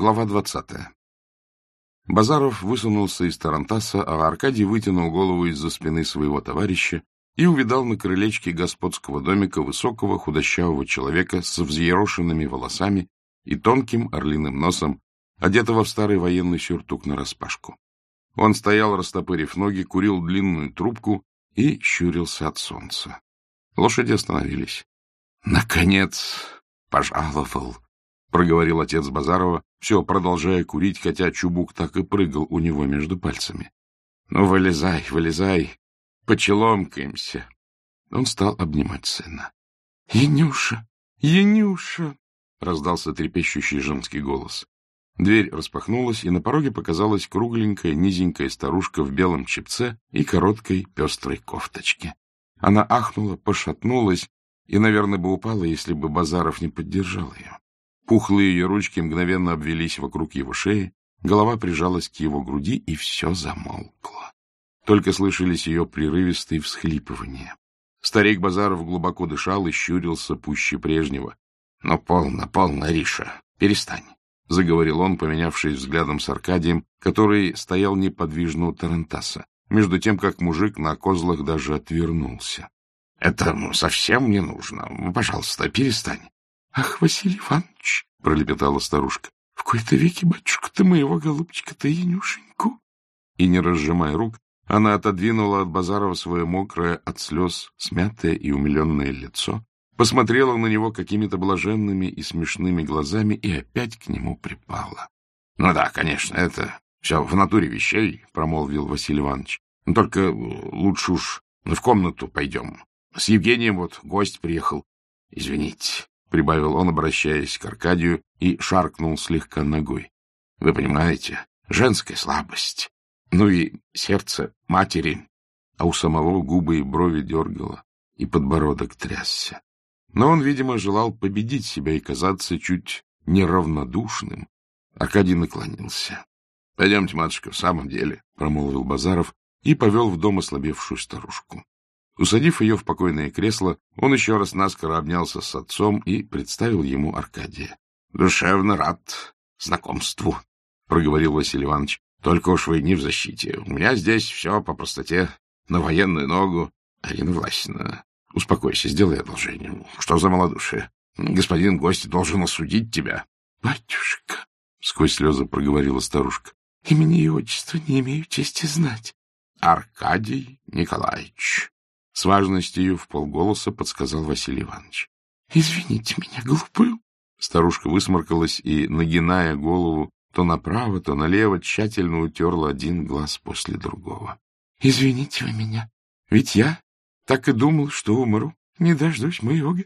Глава двадцатая. Базаров высунулся из тарантаса, а Аркадий вытянул голову из-за спины своего товарища и увидал на крылечке господского домика высокого худощавого человека с взъерошенными волосами и тонким орлиным носом, одетого в старый военный сюртук нараспашку. Он стоял, растопырив ноги, курил длинную трубку и щурился от солнца. Лошади остановились. — Наконец пожаловал, — проговорил отец Базарова, все продолжая курить, хотя чубук так и прыгал у него между пальцами. — Ну, вылезай, вылезай, почеломкаемся. Он стал обнимать сына. — Янюша, Янюша! — раздался трепещущий женский голос. Дверь распахнулась, и на пороге показалась кругленькая, низенькая старушка в белом чепце и короткой пестрой кофточке. Она ахнула, пошатнулась и, наверное, бы упала, если бы Базаров не поддержал ее. Пухлые ее ручки мгновенно обвелись вокруг его шеи, голова прижалась к его груди, и все замолкло. Только слышались ее прерывистые всхлипывания. Старик Базаров глубоко дышал и щурился пуще прежнего. — Ну, полно, полно, Риша, перестань. — заговорил он, поменявшись взглядом с Аркадием, который стоял неподвижно у Тарантаса, между тем, как мужик на козлах даже отвернулся. — Это совсем не нужно. Пожалуйста, перестань. — Ах, Василий Иванович, — пролепетала старушка, — в кои-то веки, батюшка, ты моего голубчика-то Янюшеньку. И, не разжимая рук, она отодвинула от Базарова свое мокрое от слез, смятое и умиленное лицо посмотрела на него какими-то блаженными и смешными глазами и опять к нему припала. — Ну да, конечно, это все в натуре вещей, — промолвил Василий Иванович. — Только лучше уж в комнату пойдем. С Евгением вот гость приехал. — Извините, — прибавил он, обращаясь к Аркадию, и шаркнул слегка ногой. — Вы понимаете, женская слабость. Ну и сердце матери. А у самого губы и брови дергало, и подбородок трясся. Но он, видимо, желал победить себя и казаться чуть неравнодушным. Аркадий наклонился. — Пойдемте, матушка, в самом деле, — промолвил Базаров и повел в дом ослабевшую старушку. Усадив ее в покойное кресло, он еще раз наскоро обнялся с отцом и представил ему Аркадия. — Душевно рад знакомству, — проговорил Василий Иванович. — Только уж вы не в защите. У меня здесь все по простоте, на военную ногу. Арина Власина, Успокойся, сделай одолжение. Что за малодушие? Господин гость должен осудить тебя. — Батюшка, — сквозь слезы проговорила старушка, — имени и отчества не имею чести знать. — Аркадий Николаевич. С важностью в полголоса подсказал Василий Иванович. — Извините меня, глупую. Старушка высморкалась и, нагиная голову, то направо, то налево, тщательно утерла один глаз после другого. — Извините вы меня, ведь я так и думал, что умру. Не дождусь моего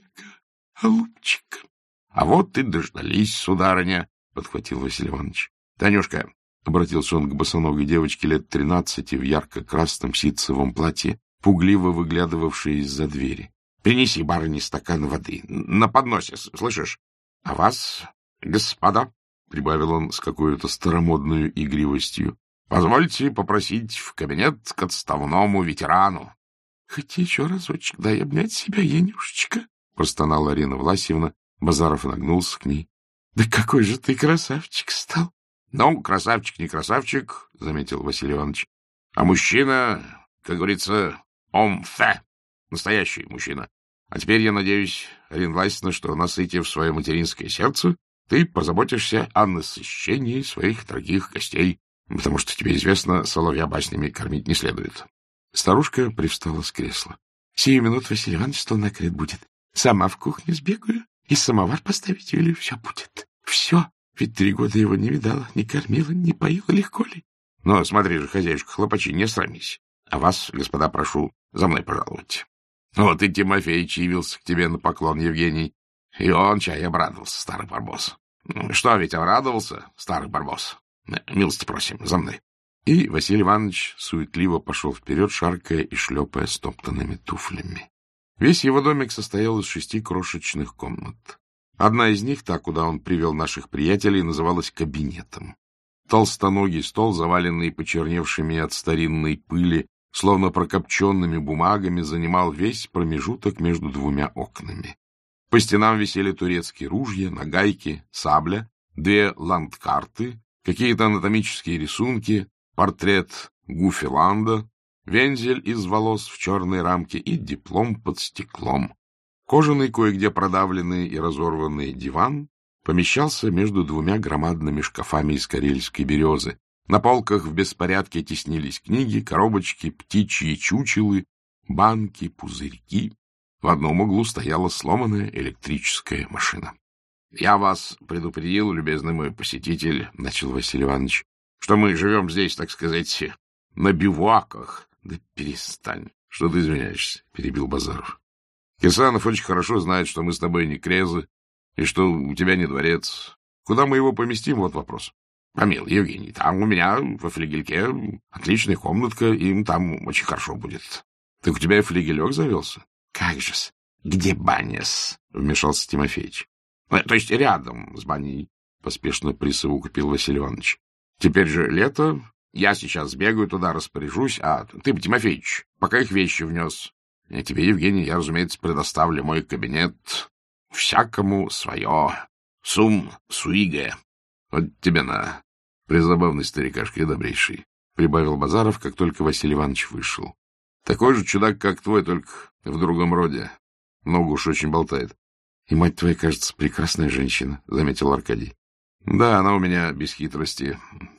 голубчика. — А вот ты дождались, сударыня, — подхватил Василий Иванович. — Танюшка, — обратился он к босоногой девочке лет тринадцати в ярко-красном ситцевом платье, пугливо выглядывавшей из-за двери. — Принеси барыне стакан воды. На подносе, слышишь? — А вас, господа, — прибавил он с какой-то старомодной игривостью, — позвольте попросить в кабинет к отставному ветерану. — Хоть еще разочек дай обнять себя, Янюшечка, — простонала Арина Власьевна. Базаров нагнулся к ней. — Да какой же ты красавчик стал! — Ну, красавчик не красавчик, — заметил Василий Иванович. — А мужчина, как говорится, омфе, настоящий мужчина. А теперь я надеюсь, Арина Власьевна, что, насытив свое материнское сердце, ты позаботишься о насыщении своих дорогих гостей, потому что тебе известно, соловья баснями кормить не следует. Старушка привстала с кресла. — Сию минут Василий Иванович стол накрыт будет. Сама в кухню сбегаю и самовар поставить или все будет. Все. Ведь три года его не видала, не кормила, не поила, легко ли? Но смотри же, хозяюшка, хлопачи, не срамись. А вас, господа, прошу, за мной пожаловать. Вот и Тимофеич явился к тебе на поклон, Евгений. И он, чай, обрадовался, старый барбос. Ну, что ведь обрадовался, старый барбос? Милости просим, за мной. И Василий Иванович суетливо пошел вперед, шаркая и шлепая стоптанными туфлями. Весь его домик состоял из шести крошечных комнат. Одна из них, та, куда он привел наших приятелей, называлась кабинетом. Толстоногий стол, заваленный почерневшими от старинной пыли, словно прокопченными бумагами, занимал весь промежуток между двумя окнами. По стенам висели турецкие ружья, нагайки, сабля две ландкарты, какие-то анатомические рисунки, портрет Гуфиланда, вензель из волос в черной рамке и диплом под стеклом. Кожаный, кое-где продавленный и разорванный диван помещался между двумя громадными шкафами из карельской березы. На полках в беспорядке теснились книги, коробочки, птичьи чучелы, банки, пузырьки. В одном углу стояла сломанная электрическая машина. — Я вас предупредил, любезный мой посетитель, — начал Василий Иванович, — что мы живем здесь, так сказать, на бивуаках. — Да перестань. — Что ты извиняешься? — перебил Базаров. — Кирсанов очень хорошо знает, что мы с тобой не крезы, и что у тебя не дворец. Куда мы его поместим, вот вопрос. Помил, Евгений, там у меня во флигельке отличная комнатка, им там очень хорошо будет. Так у тебя и флигелек завелся? Как же-с, где баня-с? Вмешался Тимофеич. Ну, то есть рядом с баней, поспешно присовокупил Василий Иванович. Теперь же лето, я сейчас сбегаю туда, распоряжусь, а ты, Тимофеич, пока их вещи внес. И тебе, Евгений, я, разумеется, предоставлю мой кабинет. Всякому свое. Сум суиге. Вот тебе на. Призабавный старикашка и добрейший. Прибавил Базаров, как только Василий Иванович вышел. Такой же чудак, как твой, только в другом роде. Много уж очень болтает. — И мать твоя, кажется, прекрасная женщина, — заметил Аркадий. — Да, она у меня без хитрости.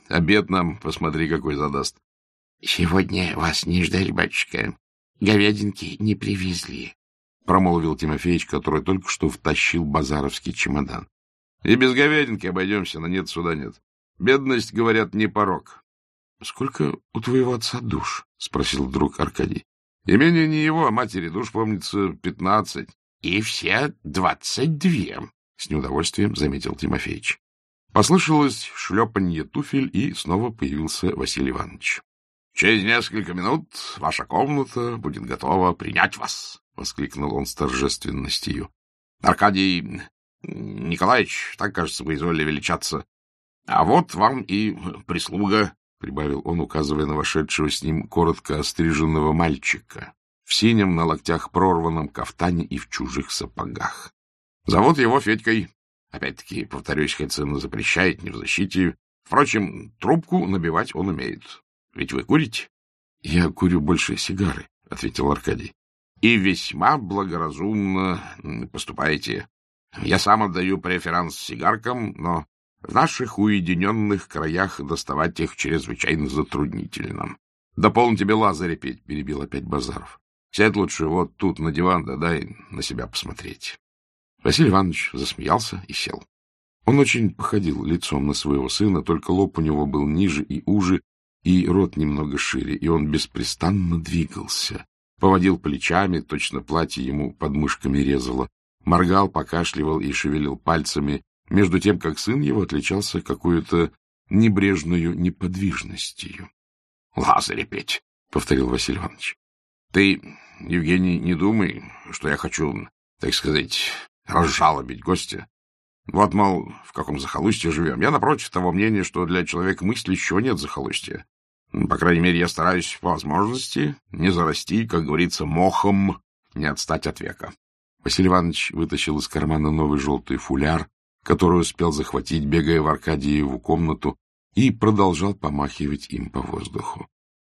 Обед нам, посмотри, какой задаст. — Сегодня вас не ждали, батюшка. Говядинки не привезли, — промолвил Тимофеич, который только что втащил базаровский чемодан. — И без говядинки обойдемся, но нет суда нет. Бедность, говорят, не порог. — Сколько у твоего отца душ? — спросил вдруг Аркадий. — Имение не его, а матери душ, помнится, пятнадцать. — И все двадцать две, — с неудовольствием заметил Тимофеич. Послышалось шлепанье туфель, и снова появился Василий Иванович. — Через несколько минут ваша комната будет готова принять вас, — воскликнул он с торжественностью. — Аркадий Николаевич, так, кажется, вы изволили величаться. А вот вам и прислуга, прибавил он, указывая на вошедшего с ним коротко остриженного мальчика в синем на локтях прорванном кафтане и в чужих сапогах. Зовут его Федькой. Опять-таки, повторюсь, хоть сына запрещает, не в защите. Впрочем, трубку набивать он умеет. Ведь вы курите? — Я курю больше сигары, — ответил Аркадий. — И весьма благоразумно поступаете. Я сам отдаю преферанс сигаркам, но в наших уединенных краях доставать их чрезвычайно затруднительно. — Да полно тебе лазаря петь, — перебил опять Базаров. — Сядь лучше вот тут на диван, да дай на себя посмотреть. Василий Иванович засмеялся и сел. Он очень походил лицом на своего сына, только лоб у него был ниже и уже, и рот немного шире, и он беспрестанно двигался. Поводил плечами, точно платье ему под мышками резало, моргал, покашливал и шевелил пальцами, между тем, как сын его отличался какой-то небрежную неподвижностью. — Лазарь петь, — повторил Василий Иванович. — Ты, Евгений, не думай, что я хочу, так сказать, разжалобить гостя. Вот, мол, в каком захолустье живем. Я, напротив, того мнения, что для человека мыслящего нет захолустья. По крайней мере, я стараюсь по возможности не зарасти, как говорится, мохом, не отстать от века. Василий Иванович вытащил из кармана новый желтый фуляр, который успел захватить, бегая в Аркадиеву комнату, и продолжал помахивать им по воздуху.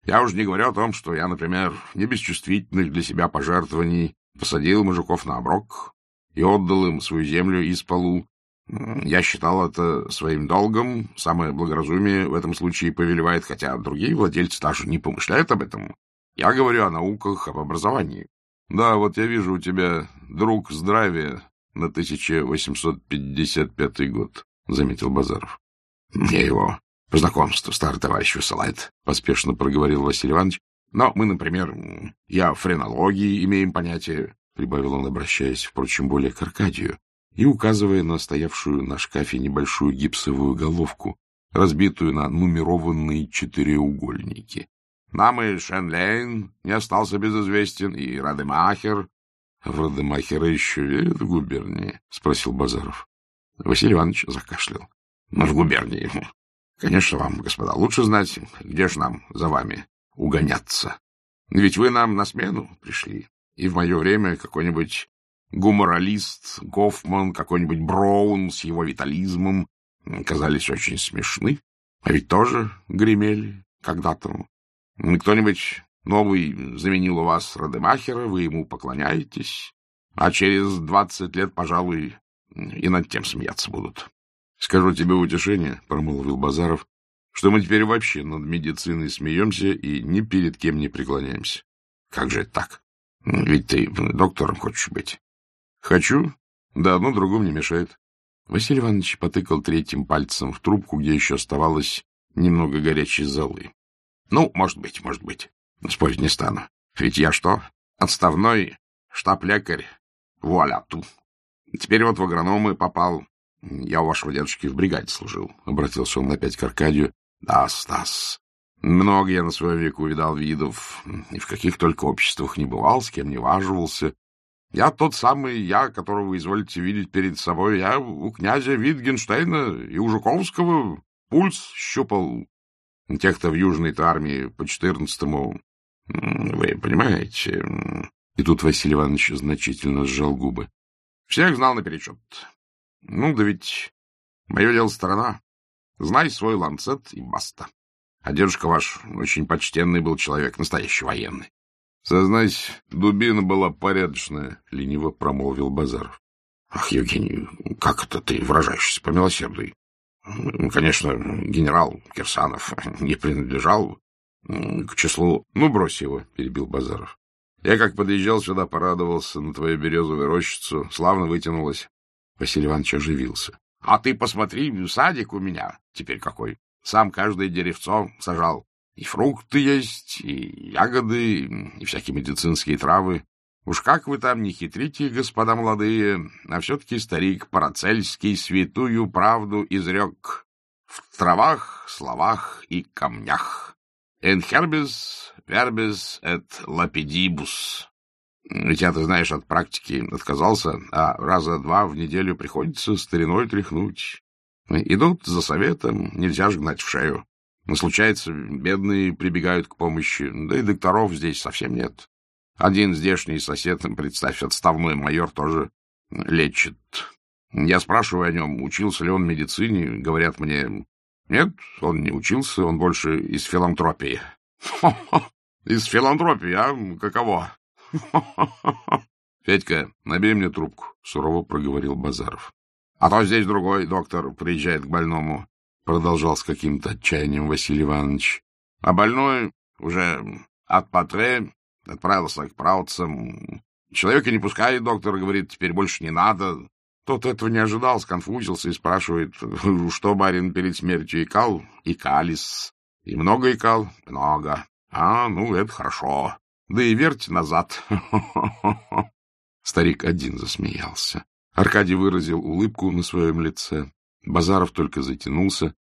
Я уж не говорю о том, что я, например, не без чувствительных для себя пожертвований посадил мужиков на оброк и отдал им свою землю из полу. Я считал это своим долгом, самое благоразумие в этом случае повелевает, хотя другие владельцы даже не помышляют об этом. Я говорю о науках, об образовании. Да, вот я вижу у тебя друг здравия, на 1855 год, — заметил Базаров. — Мне его по знакомству старый товарищ высылает, — поспешно проговорил Василий Иванович. — Но мы, например, я френологии имеем понятие, — прибавил он, обращаясь, впрочем, более к Аркадию, и указывая на стоявшую на шкафе небольшую гипсовую головку, разбитую на нумерованные четыреугольники. Нам и Шенлейн не остался безызвестен, и Радемахер, — В Радемахера еще верят в губернии? — спросил Базаров. Василий Иванович закашлял. — Ну, в губернии. Конечно, вам, господа, лучше знать, где же нам за вами угоняться. Ведь вы нам на смену пришли, и в мое время какой-нибудь гуморалист, Гофман, какой-нибудь Браун с его витализмом казались очень смешны, а ведь тоже гремели когда-то. Кто-нибудь новый заменил у вас Радемахера, вы ему поклоняетесь, а через двадцать лет, пожалуй, и над тем смеяться будут. — Скажу тебе утешение, — промолвил Базаров, — что мы теперь вообще над медициной смеемся и ни перед кем не преклоняемся. — Как же это так? Ведь ты доктором хочешь быть. — Хочу. Да одно другому не мешает. Василий Иванович потыкал третьим пальцем в трубку, где еще оставалось немного горячей золы. — Ну, может быть, может быть. Спорить не стану. Ведь я что? Отставной штаб-лекарь. Вуаля, ту. Теперь вот в агрономы попал. Я у вашего дедушки в бригаде служил. Обратился он опять к Аркадию. Да, Стас. Много я на своем веку видал видов, и в каких только обществах не бывал, с кем не важивался. Я тот самый я, которого вы изволите видеть перед собой. Я у князя Витгенштейна и у Жуковского пульс щупал. Тех-то в Южной-то армии по четырнадцатому... Вы понимаете... И тут Василий Иванович значительно сжал губы. Всех знал наперечет. Ну, да ведь мое дело сторона. Знай свой ланцет и баста. А дедушка ваш очень почтенный был человек, настоящий военный. — Сознайся, дубина была порядочная, — лениво промолвил Базаров. — Ах, Евгений, как это ты выражаешься, помилосердуй? Конечно, генерал Кирсанов не принадлежал к числу... — Ну, брось его, — перебил Базаров. Я как подъезжал сюда, порадовался на твою березовую рощицу. Славно вытянулась. Василий Иванович оживился. — А ты посмотри, садик у меня теперь какой. Сам каждое деревцо сажал. И фрукты есть, и ягоды, и всякие медицинские травы. Уж как вы там не хитрите, господа молодые, а все-таки старик Парацельский святую правду изрек в травах, словах и камнях. Энхербис, вербис et lapidibus. Ведь я, ты знаешь, от практики отказался, а раза два в неделю приходится стариной тряхнуть. Идут за советом, нельзя ж в шею. Но случается, бедные прибегают к помощи, да и докторов здесь совсем нет. Один здешний сосед, представь, отставной майор тоже лечит. Я спрашиваю о нем, учился ли он медицине, говорят мне, нет, он не учился, он больше из филантропии. Из филантропии, а? Каково? Федька, набери мне трубку, сурово проговорил Базаров. А то здесь другой доктор приезжает к больному, продолжал с каким-то отчаянием Василий Иванович. А больной уже от Патре отправился к правцам. Человека не пускает, доктор говорит, теперь больше не надо. Тот этого не ожидал, сконфузился и спрашивает, что барин перед смертью икал? Икалис. И много икал? Много. А, ну, это хорошо. Да и верьте назад. Старик один засмеялся. Аркадий выразил улыбку на своем лице. Базаров только затянулся.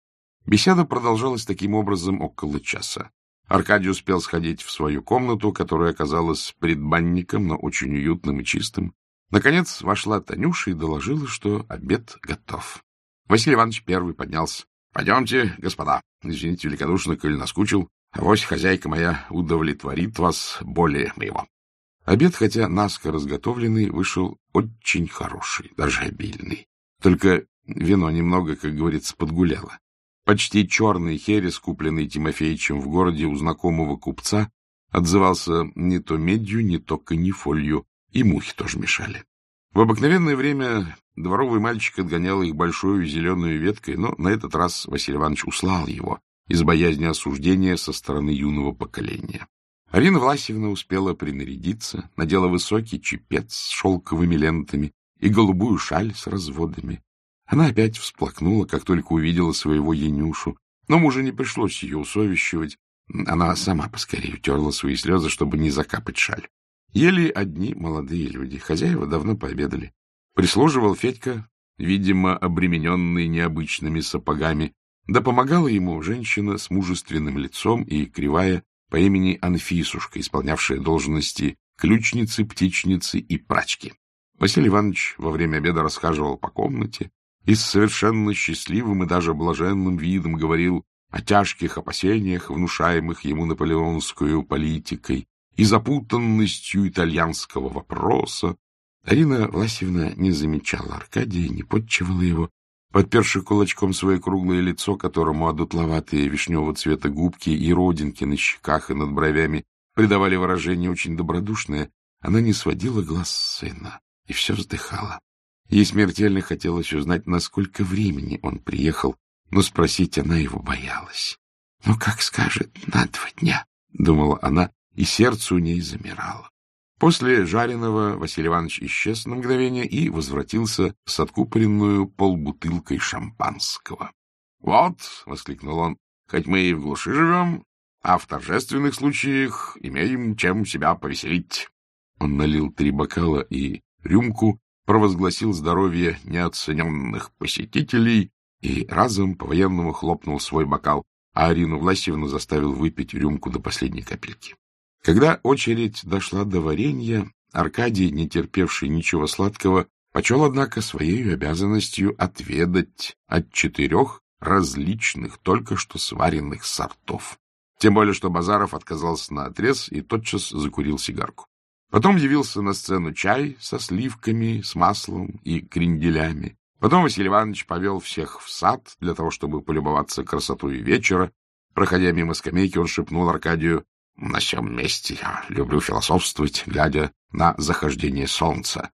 Беседа продолжалась таким образом около часа. Аркадий успел сходить в свою комнату, которая оказалась предбанником, но очень уютным и чистым. Наконец вошла Танюша и доложила, что обед готов. Василий Иванович первый поднялся. — Пойдемте, господа. Извините великодушно, коль наскучил. Авось хозяйка моя удовлетворит вас более моего. Обед, хотя наскоро разготовленный, вышел очень хороший, даже обильный. Только вино немного, как говорится, подгуляло. Почти черный херес, купленный Тимофеичем в городе у знакомого купца, отзывался не то медью, не то канифолью, и мухи тоже мешали. В обыкновенное время дворовый мальчик отгонял их большой зеленой веткой, но на этот раз Василий Иванович услал его из боязни осуждения со стороны юного поколения. Арина Власьевна успела принарядиться, надела высокий чепец с шелковыми лентами и голубую шаль с разводами. Она опять всплакнула, как только увидела своего Янюшу, но мужа не пришлось ее усовещивать. Она сама поскорее утерла свои слезы, чтобы не закапать шаль. Ели одни молодые люди. Хозяева давно пообедали. Прислуживал Федька, видимо, обремененный необычными сапогами, да помогала ему женщина с мужественным лицом и кривая по имени Анфисушка, исполнявшая должности ключницы, птичницы и прачки. Василий Иванович во время обеда расхаживал по комнате и с совершенно счастливым и даже блаженным видом говорил о тяжких опасениях, внушаемых ему наполеонскую политикой, и запутанностью итальянского вопроса. Арина Власьевна не замечала Аркадия, не подчивала его, подперши кулачком свое круглое лицо, которому одутловатые вишневого цвета губки и родинки на щеках и над бровями придавали выражение очень добродушное, она не сводила глаз сына и все вздыхала. Ей смертельно хотелось узнать, насколько времени он приехал, но спросить она его боялась. — Ну, как скажет, на два дня, — думала она, и сердце у ней замирало. После жареного Василий Иванович исчез на мгновение и возвратился с откупоренную полбутылкой шампанского. — Вот, — воскликнул он, — хоть мы и в глуши живем, а в торжественных случаях имеем чем себя повеселить. Он налил три бокала и рюмку, провозгласил здоровье неоцененных посетителей и разом по-военному хлопнул свой бокал, а Арину Власьевну заставил выпить рюмку до последней капельки. Когда очередь дошла до варенья, Аркадий, не терпевший ничего сладкого, почел, однако, своей обязанностью отведать от четырех различных, только что сваренных сортов. Тем более, что Базаров отказался на отрез и тотчас закурил сигарку. Потом явился на сцену чай со сливками, с маслом и кренделями. Потом Василий Иванович повел всех в сад для того, чтобы полюбоваться красотой вечера. Проходя мимо скамейки, он шепнул Аркадию, на сём месте я люблю философствовать, глядя на захождение солнца.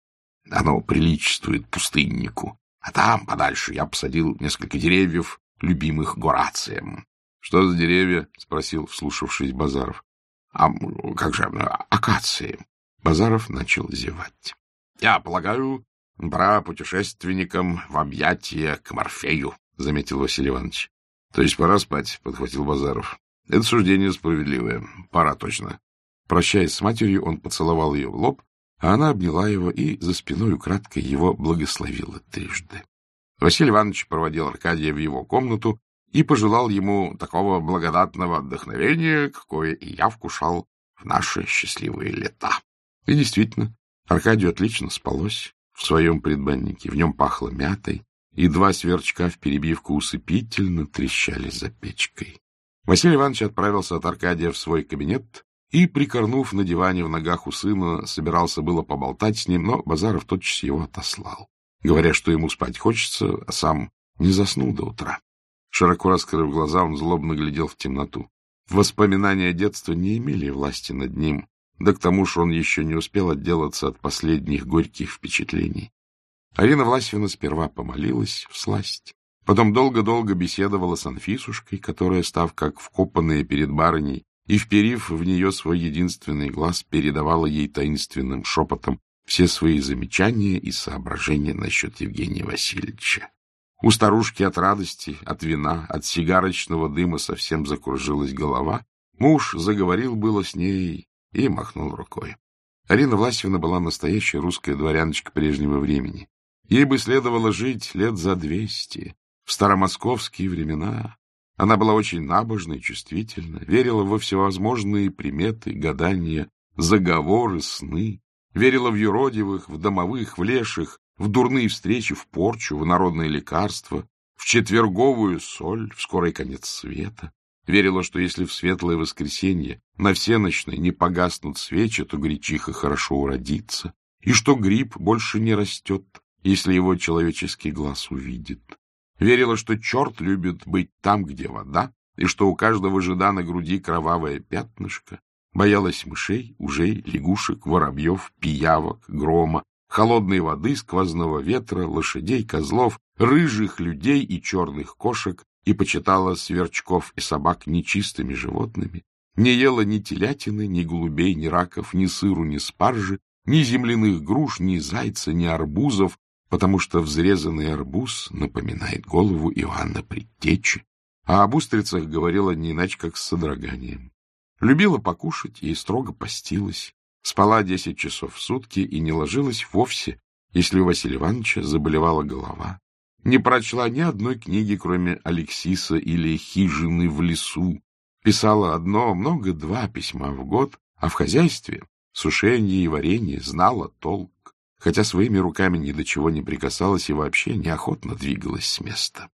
Оно приличествует пустыннику. А там, подальше, я посадил несколько деревьев, любимых Горацием. — Что за деревья? — спросил, вслушавшись Базаров. — А как же, акации. Базаров начал зевать. — Я полагаю, пора путешественникам в объятия к Морфею, — заметил Василий Иванович. — То есть пора спать, — подхватил Базаров. Это суждение справедливое. Пора точно. Прощаясь с матерью, он поцеловал ее в лоб, а она обняла его и за спиной украдкой его благословила трижды. Василий Иванович проводил Аркадия в его комнату и пожелал ему такого благодатного вдохновения, какое и я вкушал в наши счастливые лета. И действительно, Аркадию отлично спалось в своем предбаннике. В нем пахло мятой, и два сверчка в перебивку усыпительно трещали за печкой. Василий Иванович отправился от Аркадия в свой кабинет и, прикорнув на диване в ногах у сына, собирался было поболтать с ним, но Базаров тотчас его отослал, говоря, что ему спать хочется, а сам не заснул до утра. Широко раскрыв глаза, он злобно глядел в темноту. Воспоминания детства не имели власти над ним, да к тому же он еще не успел отделаться от последних горьких впечатлений. Арина Власьевна сперва помолилась в сласть, Потом долго-долго беседовала с Анфисушкой, которая, став как вкопанная перед барыней и вперив в нее свой единственный глаз, передавала ей таинственным шепотом все свои замечания и соображения насчет Евгения Васильевича. У старушки от радости, от вина, от сигарочного дыма совсем закружилась голова. Муж заговорил было с ней и махнул рукой. Арина Власьевна была настоящая русская дворяночка прежнего времени. Ей бы следовало жить лет за двести, в старомосковские времена она была очень набожна и чувствительна, верила во всевозможные приметы, гадания, заговоры, сны, верила в юродивых, в домовых, в леших, в дурные встречи, в порчу, в народные лекарства, в четверговую соль, в скорый конец света. Верила, что если в светлое воскресенье на всеночной не погаснут свечи, то гречиха хорошо уродится, и что гриб больше не растет, если его человеческий глаз увидит. Верила, что черт любит быть там, где вода, и что у каждого жида на груди кровавое пятнышко. Боялась мышей, ужей, лягушек, воробьев, пиявок, грома, холодной воды, сквозного ветра, лошадей, козлов, рыжих людей и черных кошек, и почитала сверчков и собак нечистыми животными, не ела ни телятины, ни голубей, ни раков, ни сыру, ни спаржи, ни земляных груш, ни зайца, ни арбузов, потому что взрезанный арбуз напоминает голову Иоанна Предтечи, а об устрицах говорила не иначе, как с содроганием. Любила покушать и строго постилась, спала десять часов в сутки и не ложилась вовсе, если у Василия Ивановича заболевала голова. Не прочла ни одной книги, кроме Алексиса или «Хижины в лесу». Писала одно, много два письма в год, а в хозяйстве, сушенье и варенье знала толк хотя своими руками ни до чего не прикасалась и вообще неохотно двигалась с места.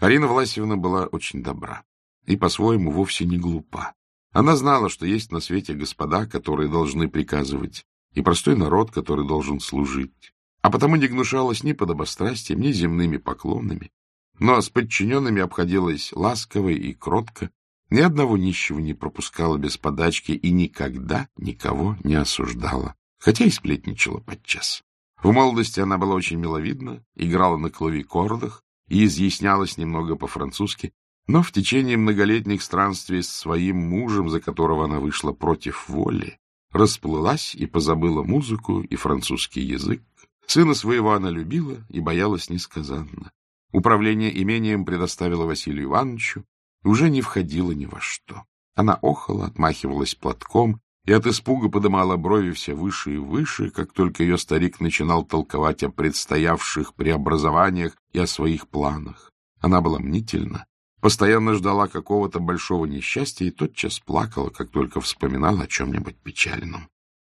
Арина Власьевна была очень добра и по-своему вовсе не глупа. Она знала, что есть на свете господа, которые должны приказывать, и простой народ, который должен служить, а потому не гнушалась ни подобострастием, ни земными поклонами, но с подчиненными обходилась ласково и кротко, ни одного нищего не пропускала без подачки и никогда никого не осуждала, хотя и сплетничала подчас. В молодости она была очень миловидна, играла на клавикордах и изъяснялась немного по-французски, но в течение многолетних странствий с своим мужем, за которого она вышла против воли, расплылась и позабыла музыку и французский язык. Сына своего она любила и боялась несказанно. Управление имением предоставила Василию Ивановичу и уже не входила ни во что. Она охала, отмахивалась платком и от испуга подымала брови все выше и выше, как только ее старик начинал толковать о предстоявших преобразованиях и о своих планах. Она была мнительна, постоянно ждала какого-то большого несчастья и тотчас плакала, как только вспоминала о чем-нибудь печальном.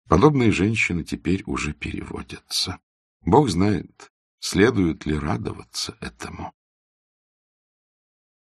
Подобные женщины теперь уже переводятся. Бог знает, следует ли радоваться этому.